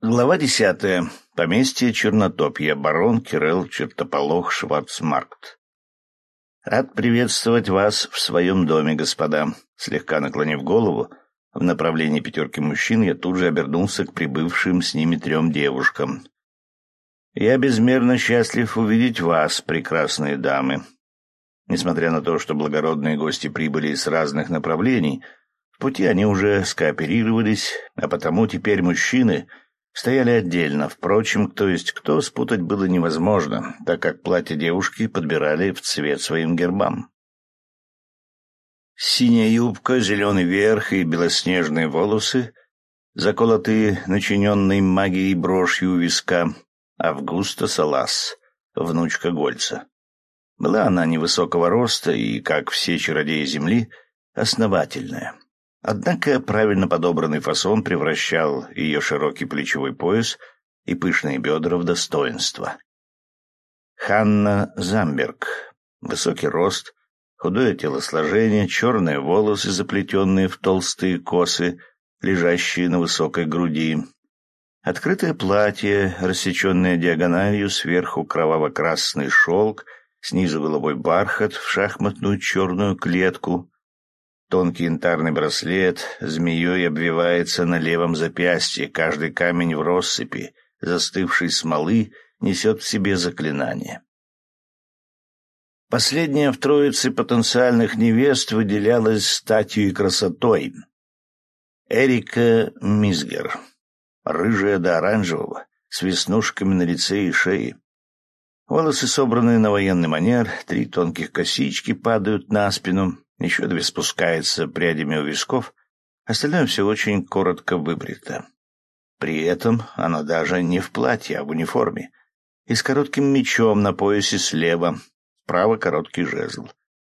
Глава десятая. Поместье Чернотопья. Барон Кирилл Чертополох Шварцмаркт. Рад приветствовать вас в своем доме, господа. Слегка наклонив голову в направлении пятерки мужчин, я тут же обернулся к прибывшим с ними трем девушкам. Я безмерно счастлив увидеть вас, прекрасные дамы. Несмотря на то, что благородные гости прибыли с разных направлений, в пути они уже скооперировались, а потому теперь мужчины — стояли отдельно. Впрочем, кто есть кто, спутать было невозможно, так как платье девушки подбирали в цвет своим гербам. Синяя юбка, зеленый верх и белоснежные волосы, заколотые начиненной магией брошью виска, Августа Салас, внучка Гольца. Была она невысокого роста и, как все чародеи Земли, основательная. Однако правильно подобранный фасон превращал ее широкий плечевой пояс и пышные бедра в достоинство. Ханна Замберг. Высокий рост, худое телосложение, черные волосы, заплетенные в толстые косы, лежащие на высокой груди. Открытое платье, рассеченное диагональю, сверху кроваво-красный шелк, снизу голубой бархат в шахматную черную клетку, Тонкий янтарный браслет змеей обвивается на левом запястье, каждый камень в россыпи, застывшей смолы, несет в себе заклинание. Последняя в троице потенциальных невест выделялась статью и красотой. Эрика Мизгер, рыжая до оранжевого, с веснушками на лице и шее. Волосы собраны на военный манер, три тонких косички падают на спину, еще две спускаются прядями у висков, остальное все очень коротко выбрито. При этом она даже не в платье, а в униформе, и с коротким мечом на поясе слева, справа короткий жезл.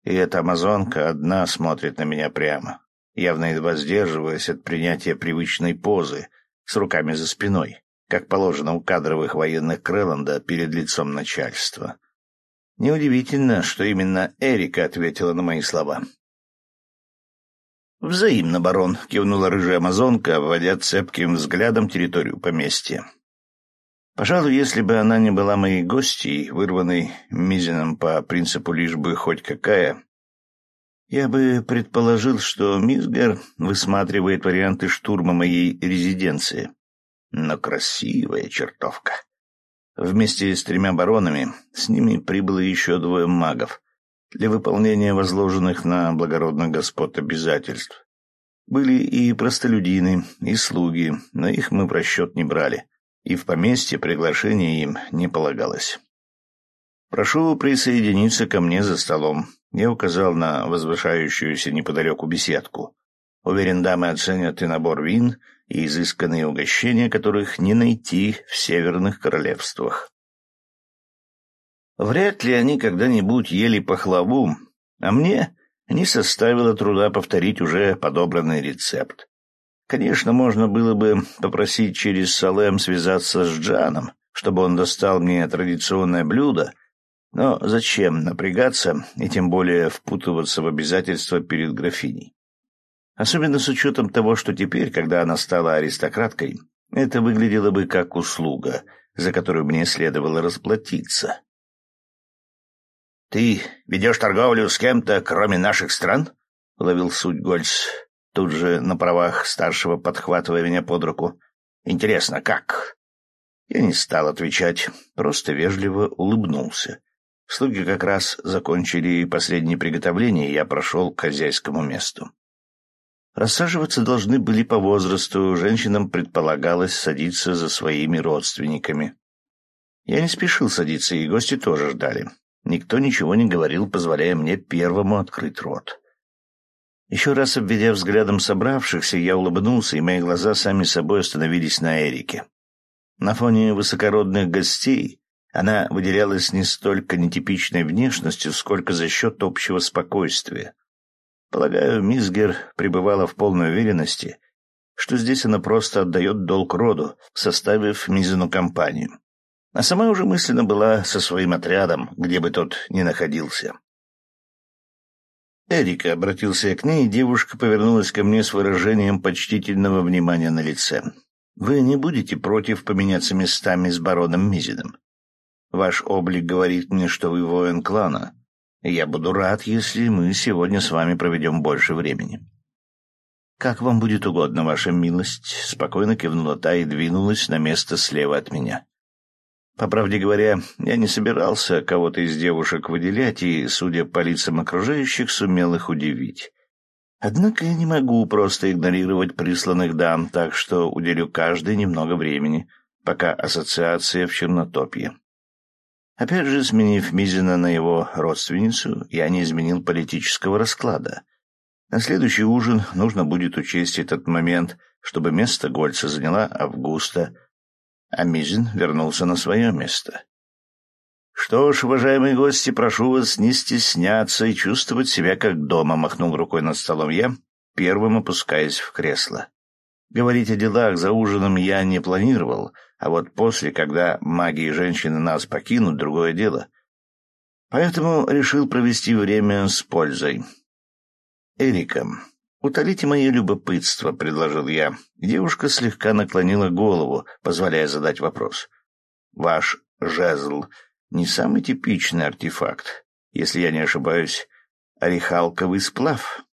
И эта амазонка одна смотрит на меня прямо, явно едва сдерживаясь от принятия привычной позы, с руками за спиной, как положено у кадровых военных Крэланда перед лицом начальства. Неудивительно, что именно Эрика ответила на мои слова. «Взаимно, барон», — кивнула рыжая амазонка, обводя цепким взглядом территорию поместья. Пожалуй, если бы она не была моей гостьей, вырванной Мизином по принципу лишь бы хоть какая, я бы предположил, что Мизгар высматривает варианты штурма моей резиденции. Но красивая чертовка. Вместе с тремя баронами с ними прибыло еще двое магов для выполнения возложенных на благородных господ обязательств. Были и простолюдины, и слуги, но их мы в расчет не брали, и в поместье приглашение им не полагалось. «Прошу присоединиться ко мне за столом», — я указал на возвышающуюся неподалеку беседку. Уверен, дамы оценят и набор вин, и изысканные угощения, которых не найти в северных королевствах. Вряд ли они когда-нибудь ели пахлаву, а мне не составило труда повторить уже подобранный рецепт. Конечно, можно было бы попросить через Салем связаться с Джаном, чтобы он достал мне традиционное блюдо, но зачем напрягаться и тем более впутываться в обязательства перед графиней? Особенно с учетом того, что теперь, когда она стала аристократкой, это выглядело бы как услуга, за которую мне следовало расплатиться. «Ты ведешь торговлю с кем-то, кроме наших стран?» — ловил суть Гольц, тут же на правах старшего подхватывая меня под руку. «Интересно, как?» Я не стал отвечать, просто вежливо улыбнулся. Слуги как раз закончили последние приготовления, и я прошел к хозяйскому месту. Рассаживаться должны были по возрасту, женщинам предполагалось садиться за своими родственниками. Я не спешил садиться, и гости тоже ждали. Никто ничего не говорил, позволяя мне первому открыть рот. Еще раз обведя взглядом собравшихся, я улыбнулся, и мои глаза сами собой остановились на Эрике. На фоне высокородных гостей она выделялась не столько нетипичной внешностью, сколько за счет общего спокойствия. Полагаю, Мисгер пребывала в полной уверенности, что здесь она просто отдает долг роду, составив Мизину компанию. А сама уже мысленно была со своим отрядом, где бы тот ни находился. Эрика обратился я к ней, и девушка повернулась ко мне с выражением почтительного внимания на лице. Вы не будете против поменяться местами с бароном Мизиным? Ваш облик говорит мне, что вы воин клана, я буду рад, если мы сегодня с вами проведем больше времени. «Как вам будет угодно, ваша милость», — спокойно кивнула та и двинулась на место слева от меня. По правде говоря, я не собирался кого-то из девушек выделять и, судя по лицам окружающих, сумел их удивить. Однако я не могу просто игнорировать присланных дам, так что уделю каждой немного времени, пока ассоциация в Чернотопье. Опять же, сменив Мизина на его родственницу, я не изменил политического расклада. На следующий ужин нужно будет учесть этот момент, чтобы место Гольца заняла Августа, а Мизин вернулся на свое место. «Что ж, уважаемые гости, прошу вас не стесняться и чувствовать себя как дома», — махнул рукой над столом я, первым опускаясь в кресло. Говорить о делах за ужином я не планировал, а вот после, когда маги и женщины нас покинут, другое дело. Поэтому решил провести время с пользой. «Эрика, утолите мое любопытство», — предложил я. Девушка слегка наклонила голову, позволяя задать вопрос. «Ваш жезл не самый типичный артефакт. Если я не ошибаюсь, орехалковый сплав.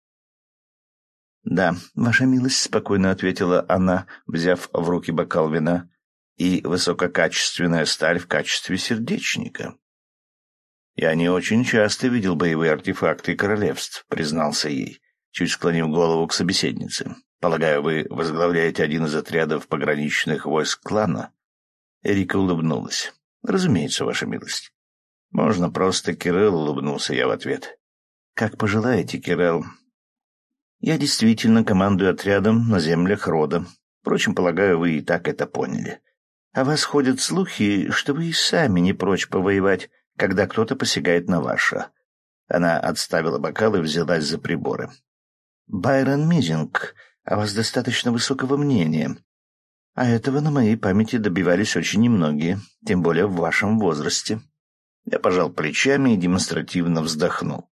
«Да, ваша милость», — спокойно ответила она, взяв в руки бокал вина, «и высококачественная сталь в качестве сердечника». «Я не очень часто видел боевые артефакты королевств», — признался ей, чуть склонив голову к собеседнице. «Полагаю, вы возглавляете один из отрядов пограничных войск клана?» Эрика улыбнулась. «Разумеется, ваша милость». «Можно просто Кирилл», — улыбнулся я в ответ. «Как пожелаете, Кирилл. Я действительно командую отрядом на землях рода. Впрочем, полагаю, вы и так это поняли. А вас ходят слухи, что вы и сами не прочь повоевать, когда кто-то посягает на ваше». Она отставила бокал и взялась за приборы. «Байрон Мизинг, о вас достаточно высокого мнения. А этого на моей памяти добивались очень немногие, тем более в вашем возрасте. Я пожал плечами и демонстративно вздохнул.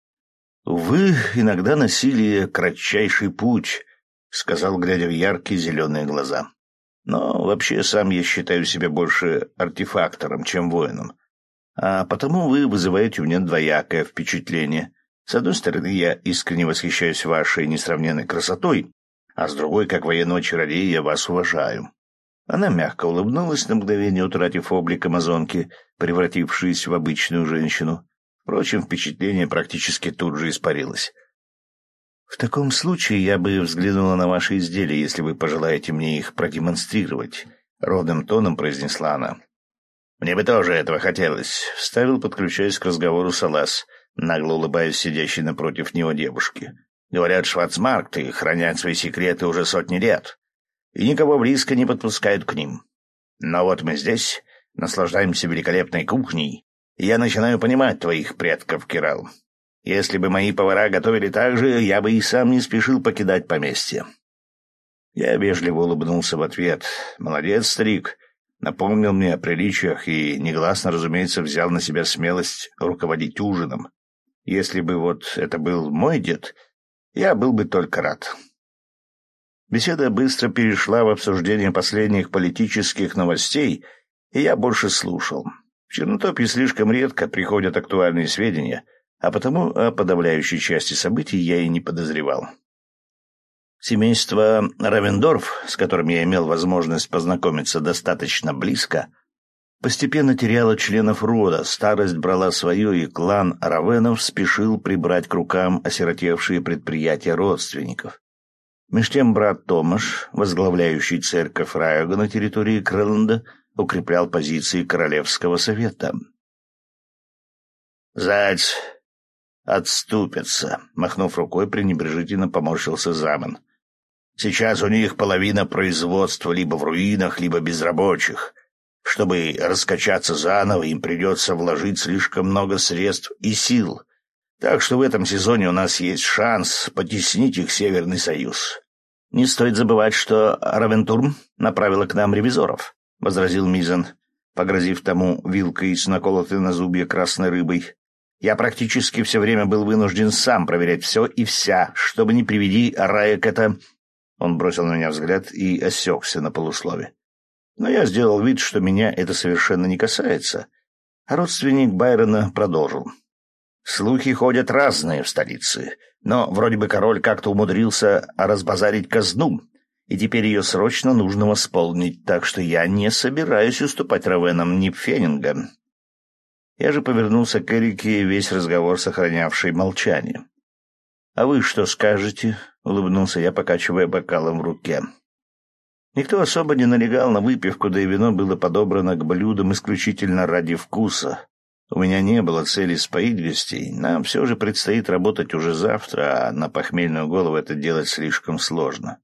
«Увы, иногда насилие — кратчайший путь», — сказал, глядя в яркие зеленые глаза. «Но вообще сам я считаю себя больше артефактором, чем воином. А потому вы вызываете у меня двоякое впечатление. С одной стороны, я искренне восхищаюсь вашей несравненной красотой, а с другой, как военного чародея, я вас уважаю. Она мягко улыбнулась на мгновение, утратив облик амазонки, превратившись в обычную женщину. Впрочем, впечатление практически тут же испарилось. «В таком случае я бы взглянула на ваши изделия, если вы пожелаете мне их продемонстрировать», — ровным тоном произнесла она. «Мне бы тоже этого хотелось», — вставил, подключаясь к разговору Салас, нагло улыбаясь сидящей напротив него девушке. «Говорят, шварцмаркты хранят свои секреты уже сотни лет и никого близко не подпускают к ним. Но вот мы здесь, наслаждаемся великолепной кухней, и я начинаю понимать твоих предков, Кирал. Если бы мои повара готовили так же, я бы и сам не спешил покидать поместье. Я вежливо улыбнулся в ответ. «Молодец, старик!» Напомнил мне о приличиях и, негласно, разумеется, взял на себя смелость руководить ужином. Если бы вот это был мой дед, я был бы только рад. Беседа быстро перешла в обсуждение последних политических новостей, и я больше слушал. В Чернотопье слишком редко приходят актуальные сведения, а потому о подавляющей части событий я и не подозревал. Семейство Равендорф, с которым я имел возможность познакомиться достаточно близко, постепенно теряло членов рода, старость брала свое, и клан Равенов спешил прибрать к рукам осиротевшие предприятия родственников. Меж тем брат Томаш, возглавляющий церковь Райога на территории Крэланда, укреплял позиции Королевского совета. «Заяц отступятся», — махнув рукой, пренебрежительно поморщился Заман. «Сейчас у них половина производства либо в руинах, либо без рабочих. Чтобы раскачаться заново, им придется вложить слишком много средств и сил. Так что в этом сезоне у нас есть шанс потеснить их Северный Союз. Не стоит забывать, что Равентурм направила к нам ревизоров, — возразил Мизен, погрозив тому вилкой с наколотой на зубья красной рыбой. Я практически все время был вынужден сам проверять все и вся, чтобы не приведи Раек это... Он бросил на меня взгляд и осекся на полуслове. Но я сделал вид, что меня это совершенно не касается. Родственник Байрона продолжил. Слухи ходят разные в столице, но вроде бы король как-то умудрился разбазарить казну, и теперь ее срочно нужно восполнить, так что я не собираюсь уступать Равенам ни Пфенинга. Я же повернулся к Эрике, весь разговор сохранявший молчание. «А вы что скажете?» — улыбнулся я, покачивая бокалом в руке. Никто особо не налегал на выпивку, да и вино было подобрано к блюдам исключительно ради вкуса. У меня не было цели споить гостей. Нам все же предстоит работать уже завтра, а на похмельную голову это делать слишком сложно.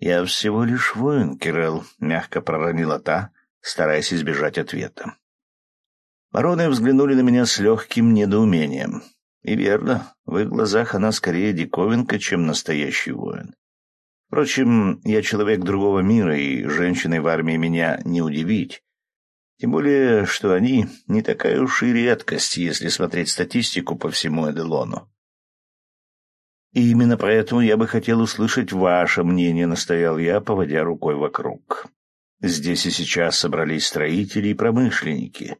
«Я всего лишь воин, Кирелл», — мягко проронила та, стараясь избежать ответа. Вороны взглянули на меня с легким недоумением. И верно, в их глазах она скорее диковинка, чем настоящий воин. Впрочем, я человек другого мира, и женщиной в армии меня не удивить. Тем более, что они не такая уж и редкость, если смотреть статистику по всему Эделону. И именно поэтому я бы хотел услышать ваше мнение, настоял я, поводя рукой вокруг. Здесь и сейчас собрались строители и промышленники.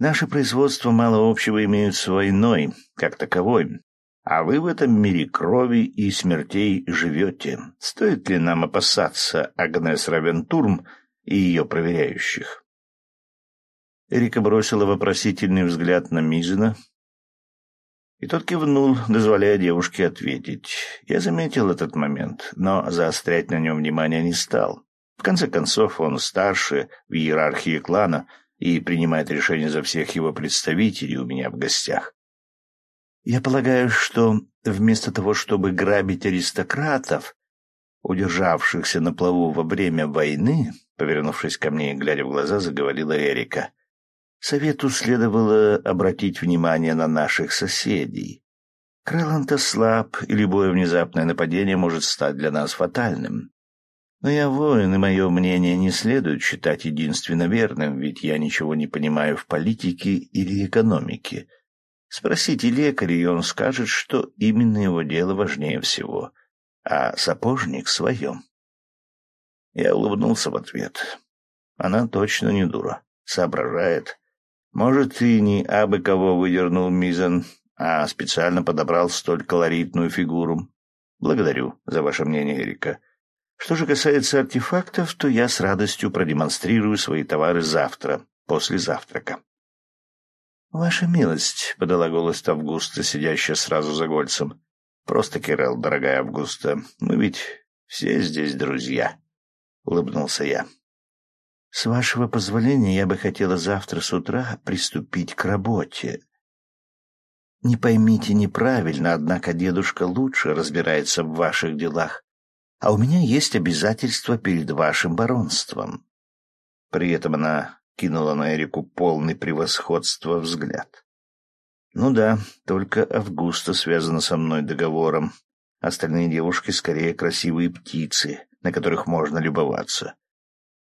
Наше производство мало общего имеют с войной, как таковой, а вы в этом мире крови и смертей живете. Стоит ли нам опасаться Агнес Равентурм и ее проверяющих? Эрика бросила вопросительный взгляд на Мизина, и тот кивнул, дозволяя девушке ответить. Я заметил этот момент, но заострять на нем внимание не стал. В конце концов, он старше в иерархии клана — и принимает решение за всех его представителей у меня в гостях. Я полагаю, что вместо того, чтобы грабить аристократов, удержавшихся на плаву во время войны, повернувшись ко мне и глядя в глаза, заговорила Эрика, совету следовало обратить внимание на наших соседей. Крэланта слаб, и любое внезапное нападение может стать для нас фатальным. Но я воин, и мое мнение не следует считать единственно верным, ведь я ничего не понимаю в политике или экономике. Спросите лекаря, и он скажет, что именно его дело важнее всего, а сапожник — своем. Я улыбнулся в ответ. Она точно не дура, соображает. Может, и не абы кого выдернул Мизан, а специально подобрал столь колоритную фигуру. Благодарю за ваше мнение, Эрика. Что же касается артефактов, то я с радостью продемонстрирую свои товары завтра, после завтрака. «Ваша милость», — подала голос Августа, сидящая сразу за Гольцем. «Просто, Кирелл, дорогая Августа, мы ведь все здесь друзья», — улыбнулся я. «С вашего позволения я бы хотела завтра с утра приступить к работе. Не поймите неправильно, однако дедушка лучше разбирается в ваших делах а у меня есть обязательства перед вашим баронством. При этом она кинула на Эрику полный превосходства взгляд. Ну да, только Августа связана со мной договором. Остальные девушки скорее красивые птицы, на которых можно любоваться.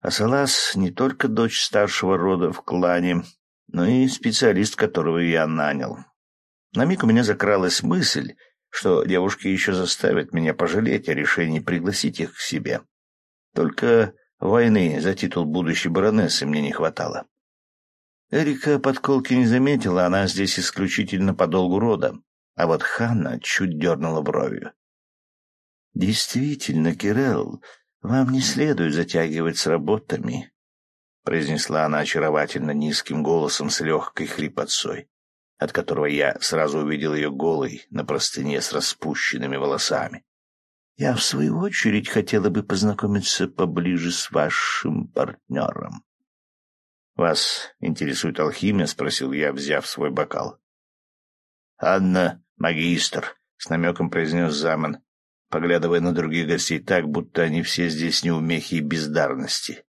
А Салас не только дочь старшего рода в клане, но и специалист, которого я нанял. На миг у меня закралась мысль, что девушки еще заставят меня пожалеть о решении пригласить их к себе. Только войны за титул будущей баронессы мне не хватало. Эрика подколки не заметила, она здесь исключительно по долгу рода, а вот Ханна чуть дернула бровью. «Действительно, Кирелл, вам не следует затягивать с работами», — произнесла она очаровательно низким голосом с легкой хрипотцой от которого я сразу увидел ее голой на простыне с распущенными волосами. Я, в свою очередь, хотела бы познакомиться поближе с вашим партнером. — Вас интересует алхимия? — спросил я, взяв свой бокал. — Анна, магистр, — с намеком произнес Заман, поглядывая на других гостей так, будто они все здесь неумехи и бездарности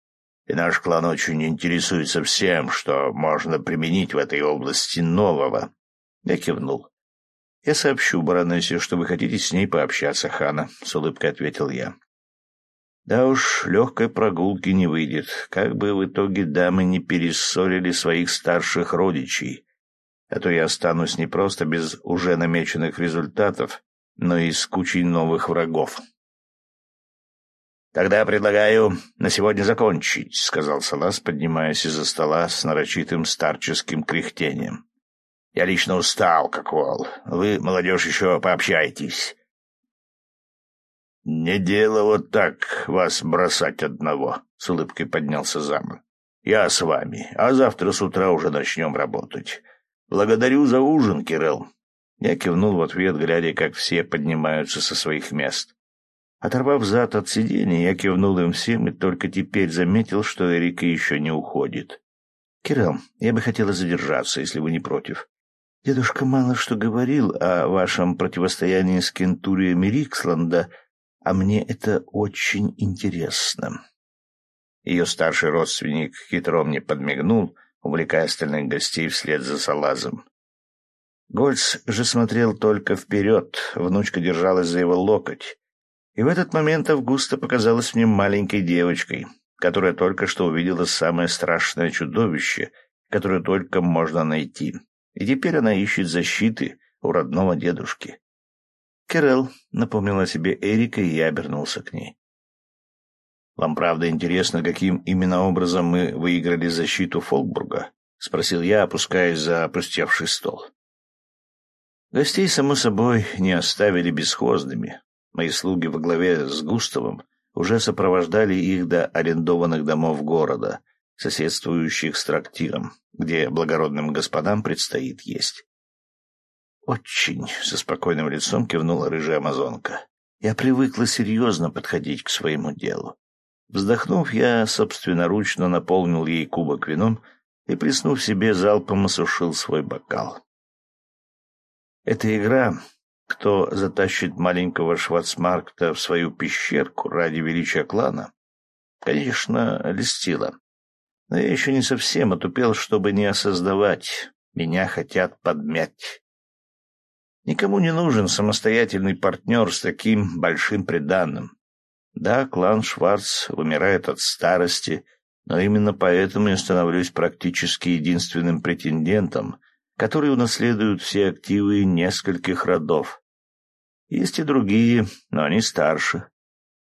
и наш клан очень интересуется всем, что можно применить в этой области нового. Я кивнул. «Я сообщу баронессе, что вы хотите с ней пообщаться, Хана», — с улыбкой ответил я. «Да уж, легкой прогулки не выйдет, как бы в итоге дамы не перессорили своих старших родичей, а то я останусь не просто без уже намеченных результатов, но и с кучей новых врагов». «Тогда предлагаю на сегодня закончить», — сказал Салас, поднимаясь из-за стола с нарочитым старческим кряхтением. «Я лично устал, как вол. Вы, молодежь, еще пообщайтесь». «Не дело вот так вас бросать одного», — с улыбкой поднялся зам. «Я с вами, а завтра с утра уже начнем работать. Благодарю за ужин, Кирилл». Я кивнул в ответ, глядя, как все поднимаются со своих мест. Оторвав зад от сиденья, я кивнул им всем и только теперь заметил, что Эрика еще не уходит. — Кирилл, я бы хотела задержаться, если вы не против. Дедушка мало что говорил о вашем противостоянии с кентуриями Риксланда, а мне это очень интересно. Ее старший родственник хитро мне подмигнул, увлекая остальных гостей вслед за Салазом. Гольц же смотрел только вперед, внучка держалась за его локоть. И в этот момент Августа показалась мне маленькой девочкой, которая только что увидела самое страшное чудовище, которое только можно найти. И теперь она ищет защиты у родного дедушки. «Кэрол», — напомнила себе Эрика, и я обернулся к ней. «Вам правда интересно, каким именно образом мы выиграли защиту Фолкбурга?» — спросил я, опускаясь за опустевший стол. Гостей, само собой, не оставили бесхозными. Мои слуги во главе с Густавом уже сопровождали их до арендованных домов города, соседствующих с трактиром, где благородным господам предстоит есть. «Очень», — со спокойным лицом кивнула рыжая амазонка. «Я привыкла серьезно подходить к своему делу». Вздохнув, я собственноручно наполнил ей кубок вином и, плеснув себе, залпом осушил свой бокал. Эта игра кто затащит маленького Шварцмаркта в свою пещерку ради величия клана, конечно, льстила. Но я еще не совсем отупел, чтобы не осознавать. Меня хотят подмять. Никому не нужен самостоятельный партнер с таким большим приданным. Да, клан Шварц вымирает от старости, но именно поэтому я становлюсь практически единственным претендентом, который унаследует все активы нескольких родов. Есть и другие, но они старше.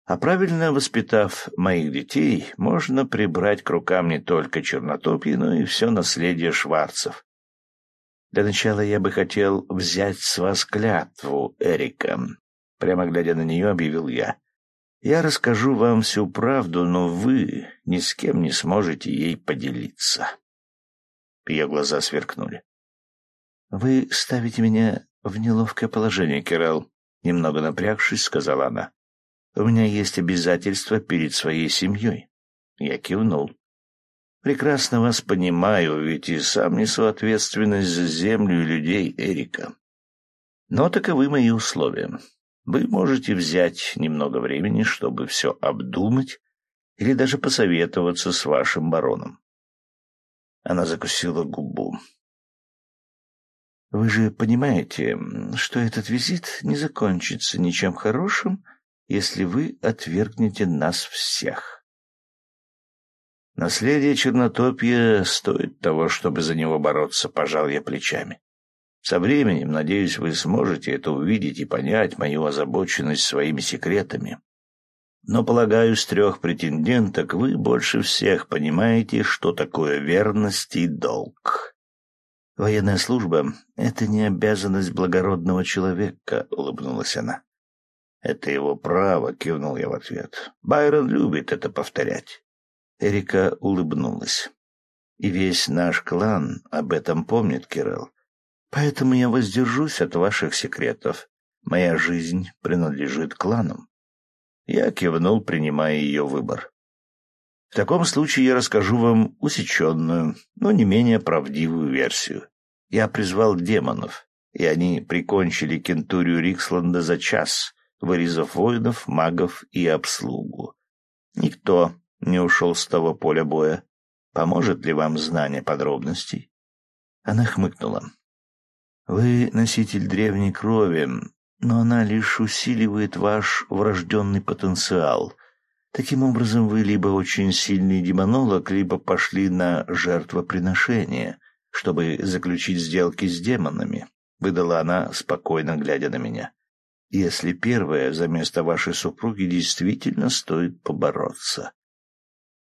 А правильно воспитав моих детей, можно прибрать к рукам не только чернотопье, но и все наследие шварцев. Для начала я бы хотел взять с вас клятву, Эрика. Прямо глядя на нее, объявил я. Я расскажу вам всю правду, но вы ни с кем не сможете ей поделиться. Ее глаза сверкнули. Вы ставите меня в неловкое положение, Кирелл. Немного напрягшись, сказала она. У меня есть обязательства перед своей семьей. Я кивнул. Прекрасно вас понимаю, ведь и сам несу ответственность за землю и людей Эрика. Но таковы мои условия. Вы можете взять немного времени, чтобы все обдумать или даже посоветоваться с вашим бароном. Она закусила губу. Вы же понимаете, что этот визит не закончится ничем хорошим, если вы отвергнете нас всех. Наследие Чернотопья стоит того, чтобы за него бороться, пожал я плечами. Со временем, надеюсь, вы сможете это увидеть и понять мою озабоченность своими секретами. Но, полагаю, с трех претенденток вы больше всех понимаете, что такое верность и долг. «Военная служба — это не обязанность благородного человека», — улыбнулась она. «Это его право», — кивнул я в ответ. «Байрон любит это повторять». Эрика улыбнулась. «И весь наш клан об этом помнит, Кирилл. Поэтому я воздержусь от ваших секретов. Моя жизнь принадлежит кланам». Я кивнул, принимая ее выбор. В таком случае я расскажу вам усеченную, но не менее правдивую версию. Я призвал демонов, и они прикончили кентурию Риксланда за час, вырезав воинов, магов и обслугу. Никто не ушел с того поля боя. Поможет ли вам знание подробностей? Она хмыкнула. Вы носитель древней крови, но она лишь усиливает ваш врожденный потенциал. Таким образом, вы либо очень сильный демонолог, либо пошли на жертвоприношение, чтобы заключить сделки с демонами, — выдала она, спокойно глядя на меня. если первое за место вашей супруги действительно стоит побороться.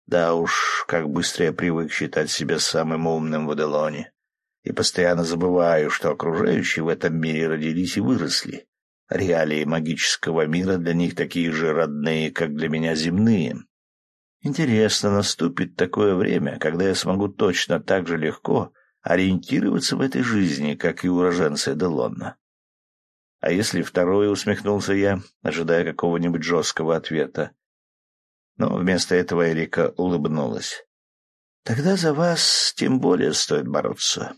Да уж, как быстро я привык считать себя самым умным в Аделоне. И постоянно забываю, что окружающие в этом мире родились и выросли. Реалии магического мира для них такие же родные, как для меня земные. Интересно, наступит такое время, когда я смогу точно так же легко ориентироваться в этой жизни, как и уроженцы Делонна. А если второе, усмехнулся я, ожидая какого-нибудь жесткого ответа. Но вместо этого Эрика улыбнулась. Тогда за вас тем более стоит бороться.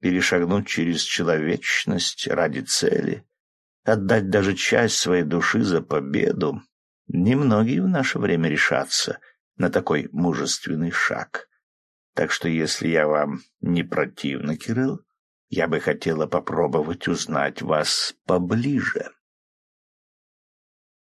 Перешагнуть через человечность ради цели, отдать даже часть своей души за победу. Немногие в наше время решатся на такой мужественный шаг. Так что если я вам не противна, Кирилл, я бы хотела попробовать узнать вас поближе.